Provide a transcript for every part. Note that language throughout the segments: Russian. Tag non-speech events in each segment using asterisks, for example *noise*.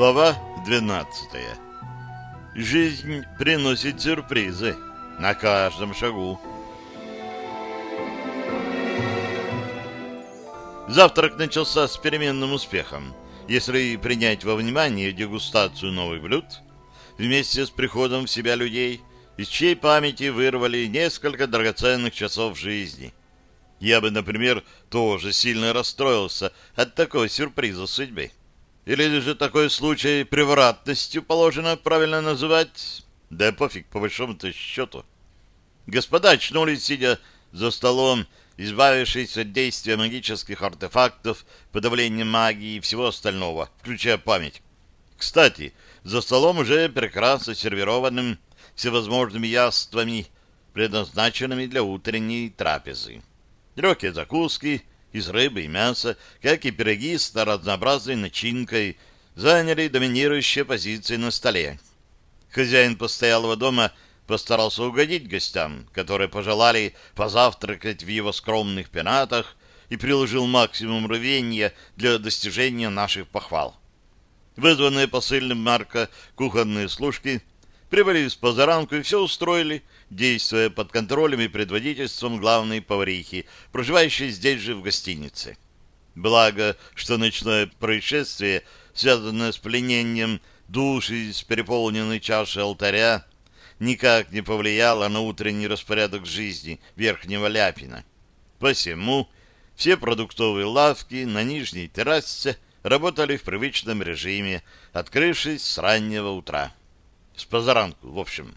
Глава 12. Жизнь приносит сюрпризы на каждом шагу. Завтрак начался с переменным успехом, если принять во внимание дегустацию новых блюд, вместе с приходом в себя людей, из чьей памяти вырвали несколько драгоценных часов жизни. Я бы, например, тоже сильно расстроился от такого сюрприза судьбы. Или же такой случай превратностью положено правильно называть? Да пофиг, по большому-то счету. Господа очнулись, сидя за столом, избавившись от действия магических артефактов, подавления магии и всего остального, включая память. Кстати, за столом уже прекрасно сервированным всевозможными яствами, предназначенными для утренней трапезы. Легкие закуски из рыбы и мяса, как и пироги с разнообразной начинкой, заняли доминирующие позиции на столе. Хозяин постоялого дома постарался угодить гостям, которые пожелали позавтракать в его скромных пенатах и приложил максимум рвения для достижения наших похвал. Вызванные посыльным Марка кухонные служки прибыли с позаранку и все устроили, действуя под контролем и предводительством главной поварихи, проживающей здесь же в гостинице. Благо, что ночное происшествие, связанное с пленением души из переполненной чаши алтаря, никак не повлияло на утренний распорядок жизни Верхнего Ляпина. Посему все продуктовые лавки на нижней террасе работали в привычном режиме, открывшись с раннего утра. С позаранку, в общем.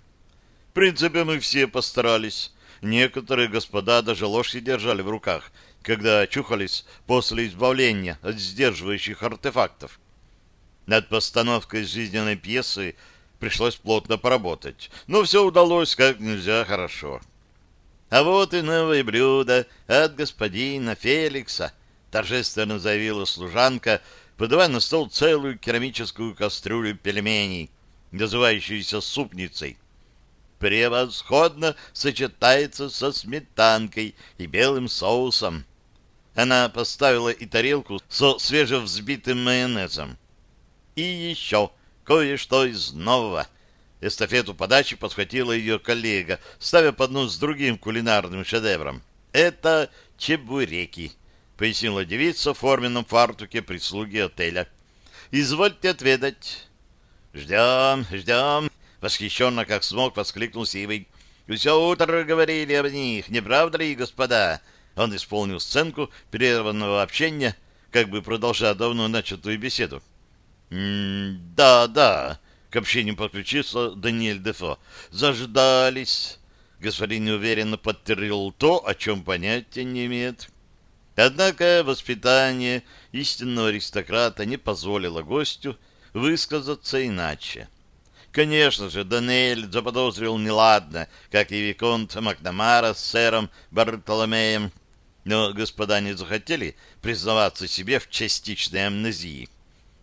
В принципе, мы все постарались. Некоторые господа даже ложки держали в руках, когда очухались после избавления от сдерживающих артефактов. Над постановкой жизненной пьесы пришлось плотно поработать, но все удалось как нельзя хорошо. А вот и новое блюдо от господина Феликса, торжественно заявила служанка, подавая на стол целую керамическую кастрюлю пельменей — называющуюся супницей, превосходно сочетается со сметанкой и белым соусом. Она поставила и тарелку со свежевзбитым майонезом. И еще кое-что из нового. Эстафету подачи подхватила ее коллега, ставя поднос с другим кулинарным шедевром. Это чебуреки, пояснила девица в форменном фартуке прислуги отеля. Извольте отведать. «Ждем, ждем!» — восхищенно, как смог, воскликнул Сивый. «Все утро говорили об них, не правда ли, господа?» Он исполнил сценку прерванного общения, как бы продолжая давно начатую беседу. «Да, да», — к общению подключился Даниэль Дефо. «Заждались». Господин неуверенно подтвердил то, о чем понятия не имеет. Однако воспитание истинного аристократа не позволило гостю высказаться иначе. Конечно же, Даниэль заподозрил неладно, как и Виконт Макнамара с сэром Бартоломеем, но господа не захотели признаваться себе в частичной амнезии.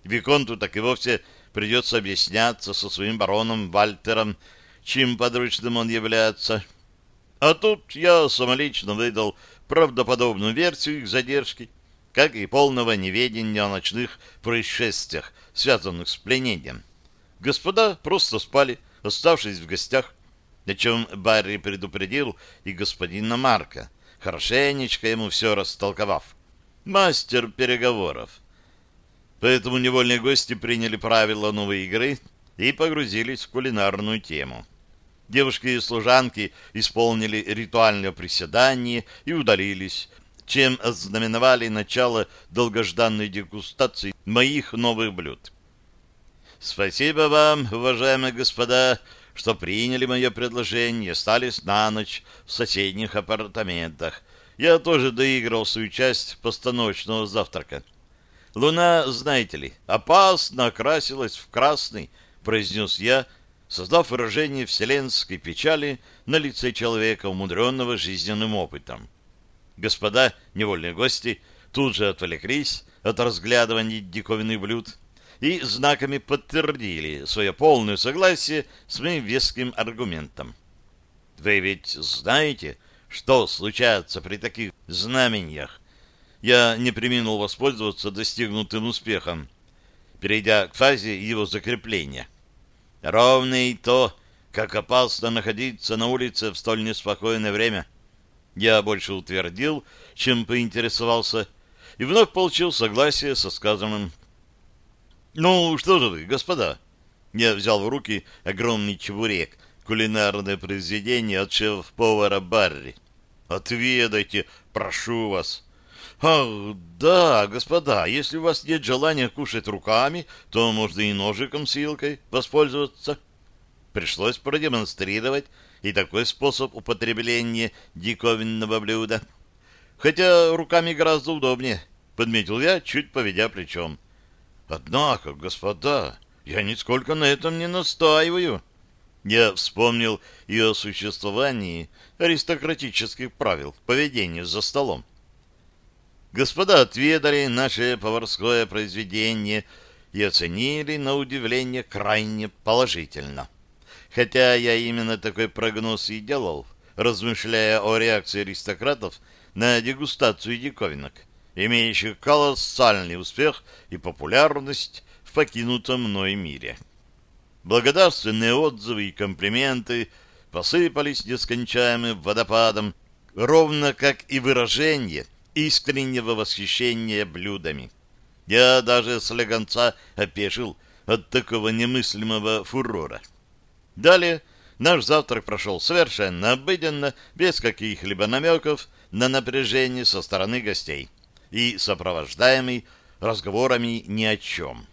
Виконту так и вовсе придется объясняться со своим бароном Вальтером, чьим подручным он является. А тут я самолично выдал правдоподобную версию их задержки, как и полного неведения о ночных происшествиях, связанных с пленением. Господа просто спали, оставшись в гостях, о чем Барри предупредил и господина Марка, хорошенечко ему все растолковав. Мастер переговоров. Поэтому невольные гости приняли правила новой игры и погрузились в кулинарную тему. Девушки и служанки исполнили ритуальное приседание и удалились, чем ознаменовали начало долгожданной дегустации моих новых блюд. Спасибо вам, уважаемые господа, что приняли мое предложение остались на ночь в соседних апартаментах. Я тоже доиграл свою часть постановочного завтрака. Луна, знаете ли, опасно окрасилась в красный, произнес я, создав выражение вселенской печали на лице человека, умудренного жизненным опытом. Господа, невольные гости, тут же отвлеклись от разглядывания диковинных блюд и знаками подтвердили свое полное согласие с моим веским аргументом. Вы ведь знаете, что случается при таких знамениях? Я не приминул воспользоваться достигнутым успехом. перейдя к фазе его закрепления. Ровно и то, как опасно находиться на улице в столь неспокойное время. Я больше утвердил, чем поинтересовался, и вновь получил согласие со сказанным. «Ну, что же вы, господа?» Я взял в руки огромный чебурек, кулинарное произведение от шеф-повара Барри. «Отведайте, прошу вас!» «Ах, да, господа, если у вас нет желания кушать руками, то можно и ножиком с вилкой воспользоваться». Пришлось продемонстрировать и такой способ употребления диковинного блюда. Хотя руками гораздо удобнее, подметил я, чуть поведя плечом. Однако, господа, я нисколько на этом не настаиваю. Я вспомнил и о существовании аристократических правил поведения за столом. Господа отведали наше поварское произведение и оценили, на удивление, крайне положительно. Хотя я именно такой прогноз и делал, размышляя о реакции аристократов на дегустацию диковинок, имеющих колоссальный успех и популярность в покинутом мной мире. Благодарственные отзывы и комплименты посыпались нескончаемым водопадом, ровно как и выражение искреннего восхищения блюдами. Я даже слегонца опешил от такого немыслимого фурора. Далее наш завтрак прошел совершенно обыденно, без каких-либо намеков на напряжение со стороны гостей и сопровождаемый разговорами ни о чем.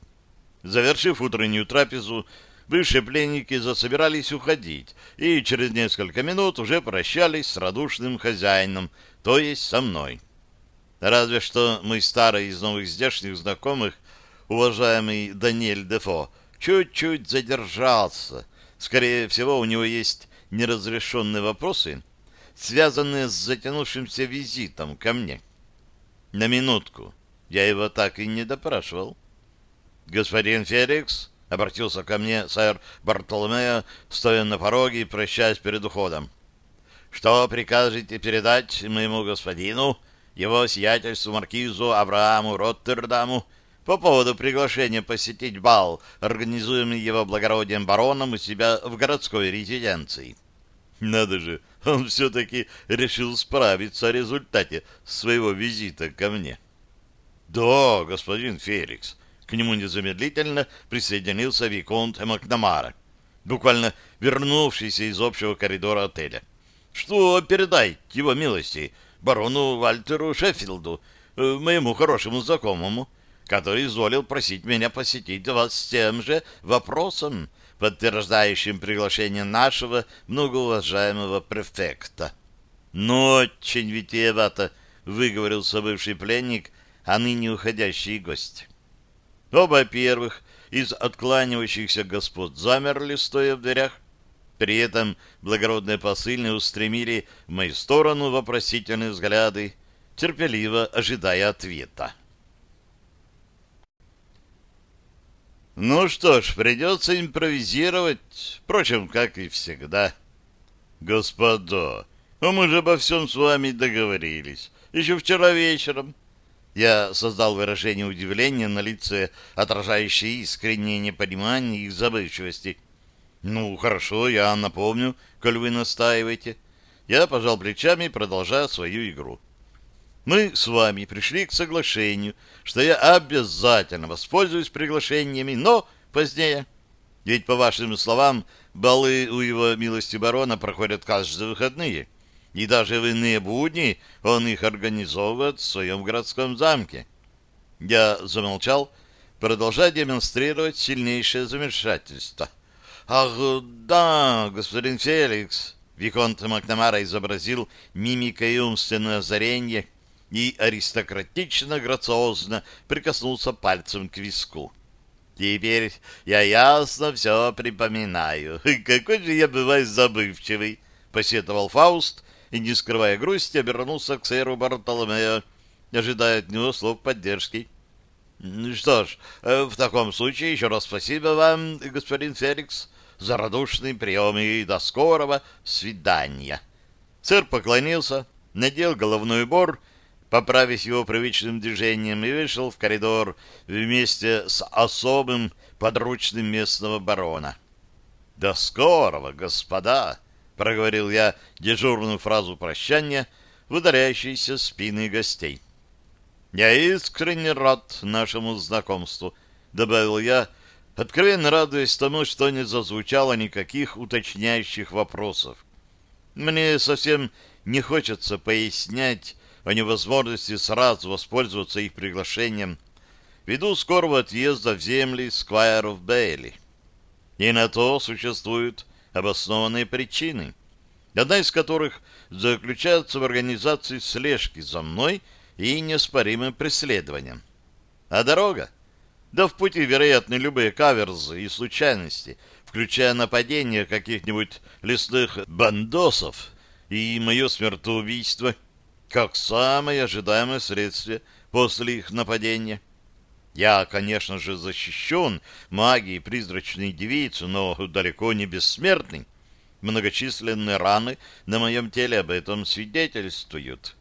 Завершив утреннюю трапезу, бывшие пленники засобирались уходить и через несколько минут уже прощались с радушным хозяином, то есть со мной. Разве что мой старый из новых здешних знакомых, уважаемый Даниэль Дефо, чуть-чуть задержался. Скорее всего, у него есть неразрешенные вопросы, связанные с затянувшимся визитом ко мне. На минутку. Я его так и не допрашивал. «Господин Феликс», — обратился ко мне сэр Бартоломео, стоя на пороге и прощаясь перед уходом. «Что прикажете передать моему господину, его сиятельству маркизу Аврааму Роттердаму, по поводу приглашения посетить бал, организуемый его благородием бароном у себя в городской резиденции?» Надо же, он все-таки решил справиться о результате своего визита ко мне. Да, господин Феликс, к нему незамедлительно присоединился Виконт Макнамара, буквально вернувшийся из общего коридора отеля. Что передать его милости барону Вальтеру Шеффилду, э, моему хорошему знакомому, который изволил просить меня посетить вас с тем же вопросом, подтверждающим приглашение нашего многоуважаемого префекта. «Ну, очень витиевато», — выговорился бывший пленник, а ныне уходящий гость. Оба первых из откланивающихся господ замерли, стоя в дверях. При этом благородные посыльные устремили в мою сторону вопросительные взгляды, терпеливо ожидая ответа. Ну что ж, придется импровизировать, впрочем, как и всегда. Господа, а мы же обо всем с вами договорились, еще вчера вечером. Я создал выражение удивления на лице, отражающее искреннее непонимание и забывчивости. Ну, хорошо, я напомню, коль вы настаиваете. Я пожал плечами, продолжая свою игру. Мы с вами пришли к соглашению, что я обязательно воспользуюсь приглашениями, но позднее. Ведь, по вашим словам, балы у его милости барона проходят каждые выходные, и даже в иные будни он их организовывает в своем городском замке. Я замолчал, продолжая демонстрировать сильнейшее замешательство. «Ах, да, господин Феликс!» Виконт Макнамара изобразил мимикой умственное озарение — и аристократично-грациозно прикоснулся пальцем к виску. «Теперь я ясно все припоминаю. *laughs* Какой же я бываю забывчивый!» — посетовал Фауст и, не скрывая грусти, обернулся к сэру Бартоломео, ожидая от него слов поддержки. «Ну «Что ж, э, в таком случае еще раз спасибо вам, господин Феликс, за радушный прием и до скорого свидания». Сэр поклонился, надел головной убор поправив его привычным движением, и вышел в коридор вместе с особым подручным местного барона. «До скорого, господа!» — проговорил я дежурную фразу прощания в ударяющиеся спины гостей. «Я искренне рад нашему знакомству», — добавил я, откровенно радуясь тому, что не зазвучало никаких уточняющих вопросов. Мне совсем не хочется пояснять о невозможности сразу воспользоваться их приглашением ввиду скорого отъезда в земли Сквайров Бейли. И на то существуют обоснованные причины, одна из которых заключается в организации слежки за мной и неоспоримым преследованием. А дорога? Да в пути вероятны любые каверзы и случайности, включая нападение каких-нибудь лесных бандосов и мое смертоубийство, как самое ожидаемое следствие после их нападения. Я, конечно же, защищен магией призрачной девицы, но далеко не бессмертный. Многочисленные раны на моем теле об этом свидетельствуют.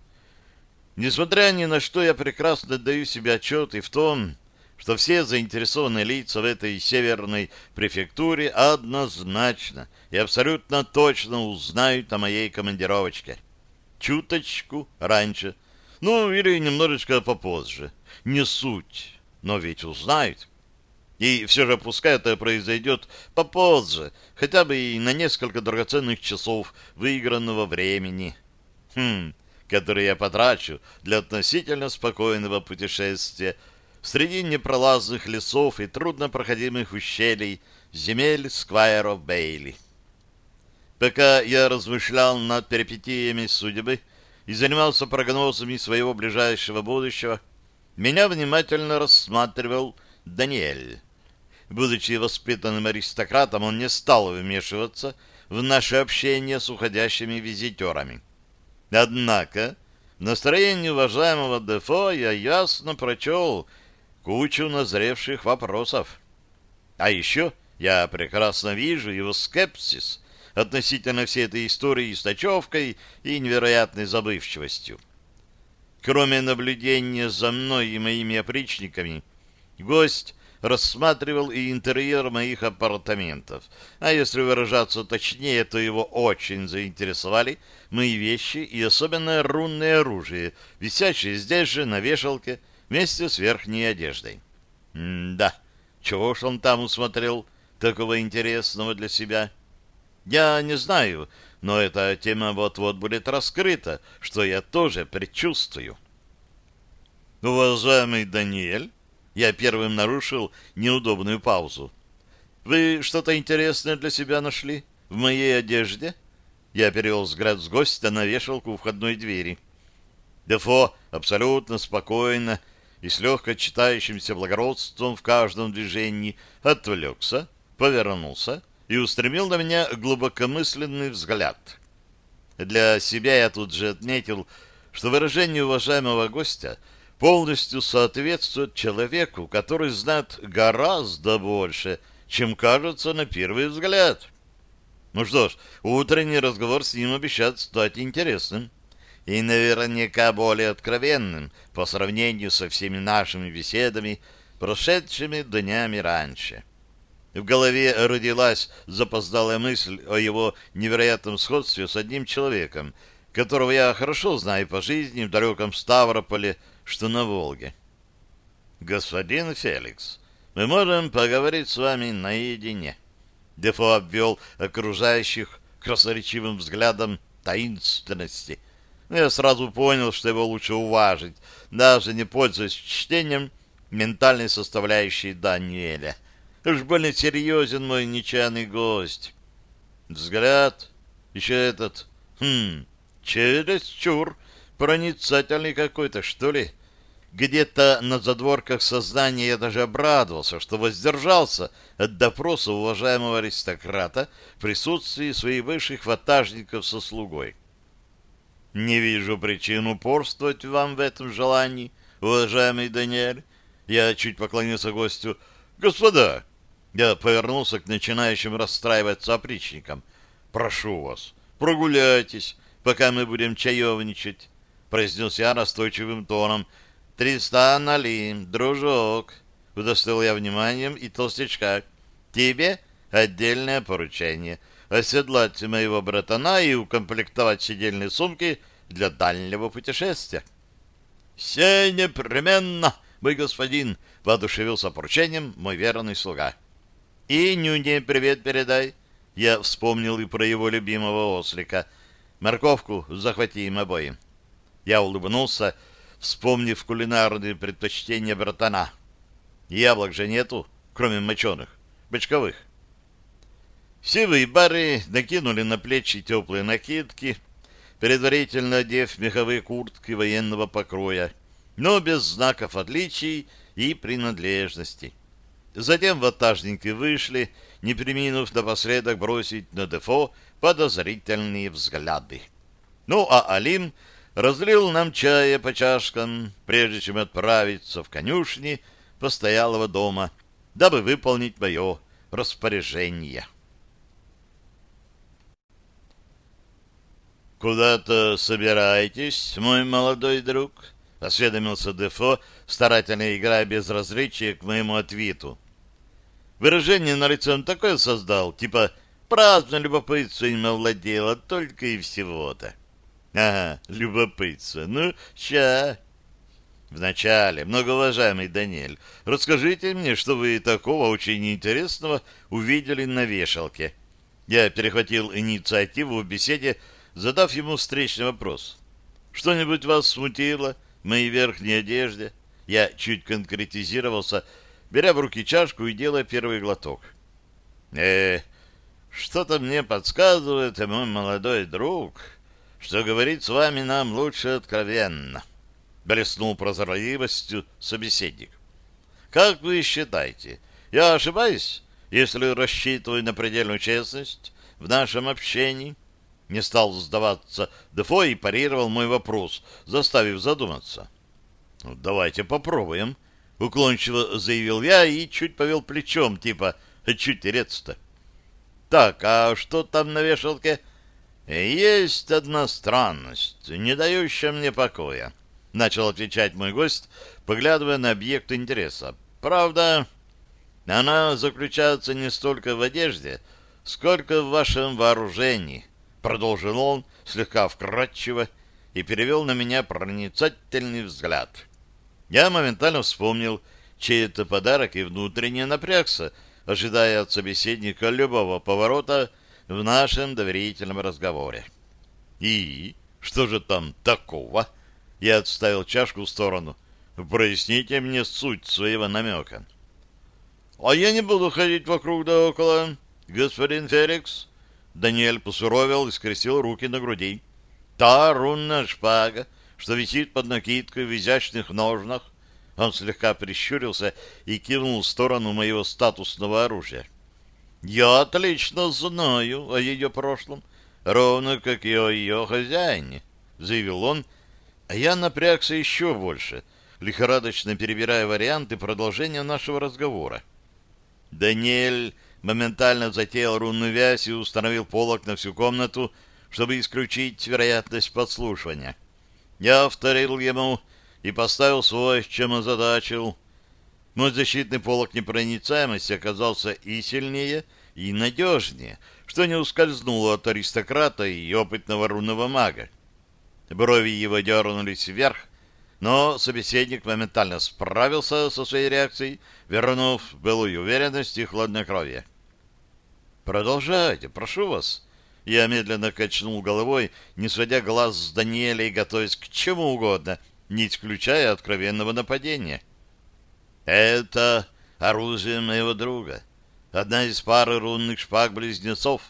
Несмотря ни на что, я прекрасно даю себе отчет и в том, что все заинтересованные лица в этой северной префектуре однозначно и абсолютно точно узнают о моей командировочке. Чуточку раньше, ну или немножечко попозже. Не суть, но ведь узнают. И все же пускай это произойдет попозже, хотя бы и на несколько драгоценных часов выигранного времени, хм, которые я потрачу для относительно спокойного путешествия среди непролазных лесов и труднопроходимых ущелий земель Сквайров Бейли. Пока я размышлял над перипетиями судьбы и занимался прогнозами своего ближайшего будущего, меня внимательно рассматривал Даниэль. Будучи воспитанным аристократом, он не стал вмешиваться в наше общение с уходящими визитерами. Однако в настроении уважаемого Дефо я ясно прочел кучу назревших вопросов. А еще я прекрасно вижу его скепсис относительно всей этой истории с ночевкой и невероятной забывчивостью. Кроме наблюдения за мной и моими опричниками, гость рассматривал и интерьер моих апартаментов. А если выражаться точнее, то его очень заинтересовали мои вещи и особенно рунное оружие, висящее здесь же на вешалке, вместе с верхней одеждой. М-да, чего ж он там усмотрел такого интересного для себя? Я не знаю, но эта тема вот-вот будет раскрыта, что я тоже предчувствую. Уважаемый Даниэль, я первым нарушил неудобную паузу. Вы что-то интересное для себя нашли в моей одежде? Я перевел взгляд с гостя на вешалку у входной двери. Дефо абсолютно спокойно и с легко читающимся благородством в каждом движении отвлекся, повернулся и устремил на меня глубокомысленный взгляд. Для себя я тут же отметил, что выражение уважаемого гостя полностью соответствует человеку, который знает гораздо больше, чем кажется на первый взгляд. Ну что ж, утренний разговор с ним обещает стать интересным и наверняка более откровенным по сравнению со всеми нашими беседами, прошедшими днями раньше. В голове родилась запоздалая мысль о его невероятном сходстве с одним человеком, которого я хорошо знаю по жизни в далеком Ставрополе, что на Волге. «Господин Феликс, мы можем поговорить с вами наедине». Дефо обвел окружающих красноречивым взглядом таинственности, я сразу понял, что его лучше уважить, даже не пользуясь чтением ментальной составляющей Даниэля. Уж больно серьезен мой нечаянный гость. Взгляд, еще этот, хм, чересчур проницательный какой-то, что ли. Где-то на задворках сознания я даже обрадовался, что воздержался от допроса уважаемого аристократа в присутствии своих бывших ватажников со слугой. Не вижу причин упорствовать вам в этом желании, уважаемый Даниэль. Я чуть поклонился гостю. Господа, я повернулся к начинающим расстраиваться опричникам. Прошу вас, прогуляйтесь, пока мы будем чаевничать. — произнес я настойчивым тоном. «Тристан Али, дружок!» — удостоил я вниманием и толстячка. «Тебе отдельное поручение — оседлать моего братана и укомплектовать сидельные сумки для дальнего путешествия». «Все непременно, мой господин!» — воодушевился поручением мой верный слуга. «И Нюне привет передай!» Я вспомнил и про его любимого ослика. «Морковку захвати им обоим». Я улыбнулся, вспомнив кулинарные предпочтения братана. Яблок же нету, кроме моченых, бочковых. Сивые бары накинули на плечи теплые накидки, предварительно одев меховые куртки военного покроя, но без знаков отличий и принадлежности. Затем ватажники вышли, не приминув напоследок бросить на Дефо подозрительные взгляды. Ну, а Алим разлил нам чая по чашкам, прежде чем отправиться в конюшни постоялого дома, дабы выполнить мое распоряжение. «Куда-то собираетесь, мой молодой друг?» — осведомился Дефо, старательно играя безразличие к моему ответу. Выражение на лице он такое создал, типа «праздно любопытством овладело, только и всего-то». Ага, любопытство. Ну, ща. Вначале, многоуважаемый Даниэль, расскажите мне, что вы такого очень интересного увидели на вешалке. Я перехватил инициативу в беседе, задав ему встречный вопрос. Что-нибудь вас смутило в моей верхней одежде? Я чуть конкретизировался, беря в руки чашку и делая первый глоток. Э, что-то мне подсказывает, мой молодой друг, что говорить с вами нам лучше откровенно, — блеснул прозорливостью собеседник. — Как вы считаете, я ошибаюсь, если рассчитываю на предельную честность в нашем общении? Не стал сдаваться Дефо и парировал мой вопрос, заставив задуматься. «Ну, — Давайте попробуем, — уклончиво заявил я и чуть повел плечом, типа «А «чуть тереться-то». — Так, а что там на вешалке? — «Есть одна странность, не дающая мне покоя», — начал отвечать мой гость, поглядывая на объект интереса. «Правда, она заключается не столько в одежде, сколько в вашем вооружении», — продолжил он слегка вкратчиво и перевел на меня проницательный взгляд. Я моментально вспомнил, чей это подарок и внутренне напрягся, ожидая от собеседника любого поворота — в нашем доверительном разговоре. «И что же там такого?» Я отставил чашку в сторону. «Проясните мне суть своего намека». «А я не буду ходить вокруг да около, господин Феликс». Даниэль посуровил и скрестил руки на груди. «Та рунная шпага, что висит под накидкой в изящных ножнах». Он слегка прищурился и кивнул в сторону моего статусного оружия. Я отлично знаю о ее прошлом, ровно как и о ее хозяине, — заявил он, а я напрягся еще больше, лихорадочно перебирая варианты продолжения нашего разговора. Даниэль моментально затеял рунную вязь и установил полок на всю комнату, чтобы исключить вероятность подслушивания. Я повторил ему и поставил свой, чем озадачил. Мой защитный полок непроницаемости оказался и сильнее, и надежнее, что не ускользнуло от аристократа и опытного рунного мага. Брови его дернулись вверх, но собеседник моментально справился со своей реакцией, вернув былую уверенность и хладнокровие. «Продолжайте, прошу вас». Я медленно качнул головой, не сводя глаз с Даниэля и готовясь к чему угодно, не исключая откровенного нападения. «Это оружие моего друга одна из пары рунных шпаг-близнецов,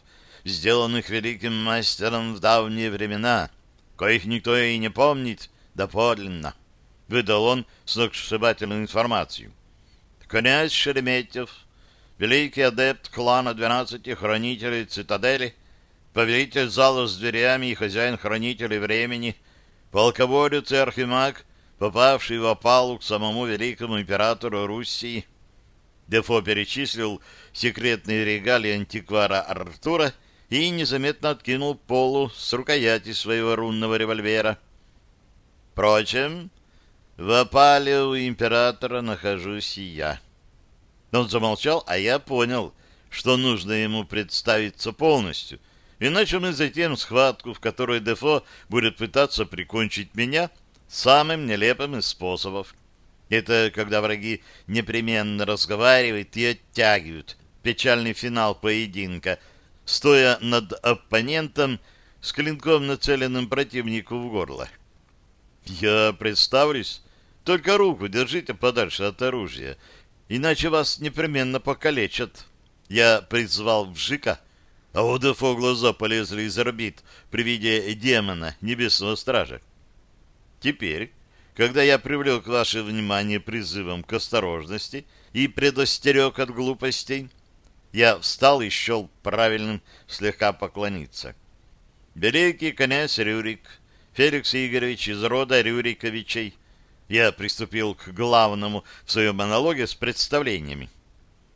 сделанных великим мастером в давние времена, коих никто и не помнит доподлинно. Выдал он сногсшибательную информацию. Князь Шереметьев, великий адепт клана двенадцати хранителей цитадели, повелитель зала с дверями и хозяин хранителей времени, полководец и архимаг, попавший в опалу к самому великому императору Руссии, Дефо перечислил секретные регалии антиквара Артура и незаметно откинул полу с рукояти своего рунного револьвера. Впрочем, в опале у императора нахожусь и я. Он замолчал, а я понял, что нужно ему представиться полностью, иначе мы затем схватку, в которой Дефо будет пытаться прикончить меня самым нелепым из способов. Это когда враги непременно разговаривают и оттягивают печальный финал поединка, стоя над оппонентом с клинком, нацеленным противнику в горло. Я представлюсь, только руку держите подальше от оружия, иначе вас непременно покалечат. Я призвал Вжика, а у Дефо глаза полезли из орбит при виде демона, небесного стража. Теперь когда я привлек ваше внимание призывом к осторожности и предостерег от глупостей, я встал и счел правильным слегка поклониться. Великий князь Рюрик, Феликс Игоревич из рода Рюриковичей, я приступил к главному в своем монологе с представлениями.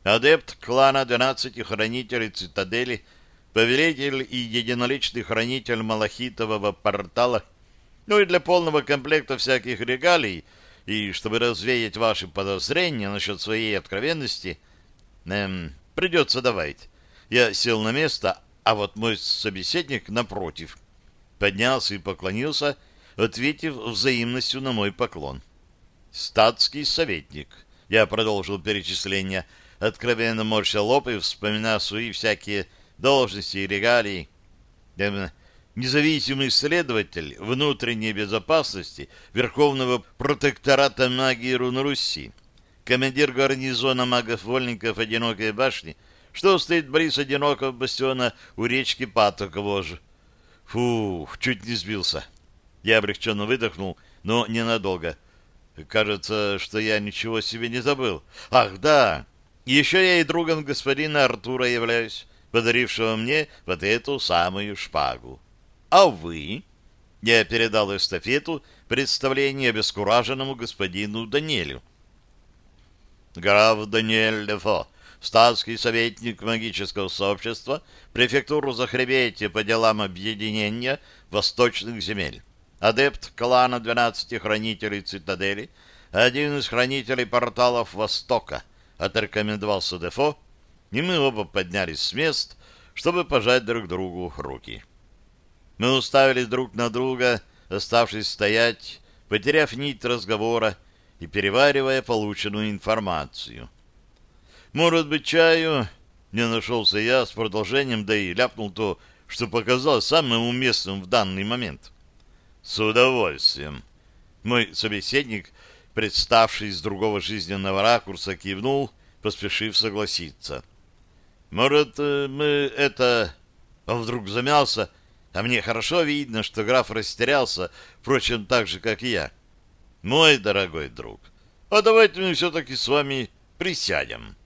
Адепт клана 12 хранителей цитадели, повелитель и единоличный хранитель Малахитового портала — ну и для полного комплекта всяких регалий, и чтобы развеять ваши подозрения насчет своей откровенности, эм, придется давать. Я сел на место, а вот мой собеседник напротив поднялся и поклонился, ответив взаимностью на мой поклон. Статский советник. Я продолжил перечисление, откровенно морща лоб и вспоминая свои всякие должности и регалии. Эм, независимый следователь внутренней безопасности Верховного протектората магии Рун Руси, командир гарнизона магов-вольников Одинокой башни, что стоит близ одинокого бастиона у речки Патоковож. Фух, чуть не сбился. Я облегченно выдохнул, но ненадолго. Кажется, что я ничего себе не забыл. Ах, да, еще я и другом господина Артура являюсь, подарившего мне вот эту самую шпагу. А вы? Я передал эстафету представление обескураженному господину Даниэлю. Граф Даниэль Лефо, статский советник магического сообщества, префектуру Захребетия по делам объединения восточных земель, адепт клана 12 хранителей цитадели, один из хранителей порталов Востока, отрекомендовался Дефо, и мы оба поднялись с мест, чтобы пожать друг другу руки. Мы уставились друг на друга, оставшись стоять, потеряв нить разговора и переваривая полученную информацию. «Может быть, чаю?» Не нашелся я с продолжением, да и ляпнул то, что показалось самым уместным в данный момент. «С удовольствием!» Мой собеседник, представший с другого жизненного ракурса, кивнул, поспешив согласиться. «Может, э, мы это...» Он вдруг замялся, а мне хорошо видно, что граф растерялся, впрочем, так же, как и я. Мой дорогой друг, а давайте мы все-таки с вами присядем.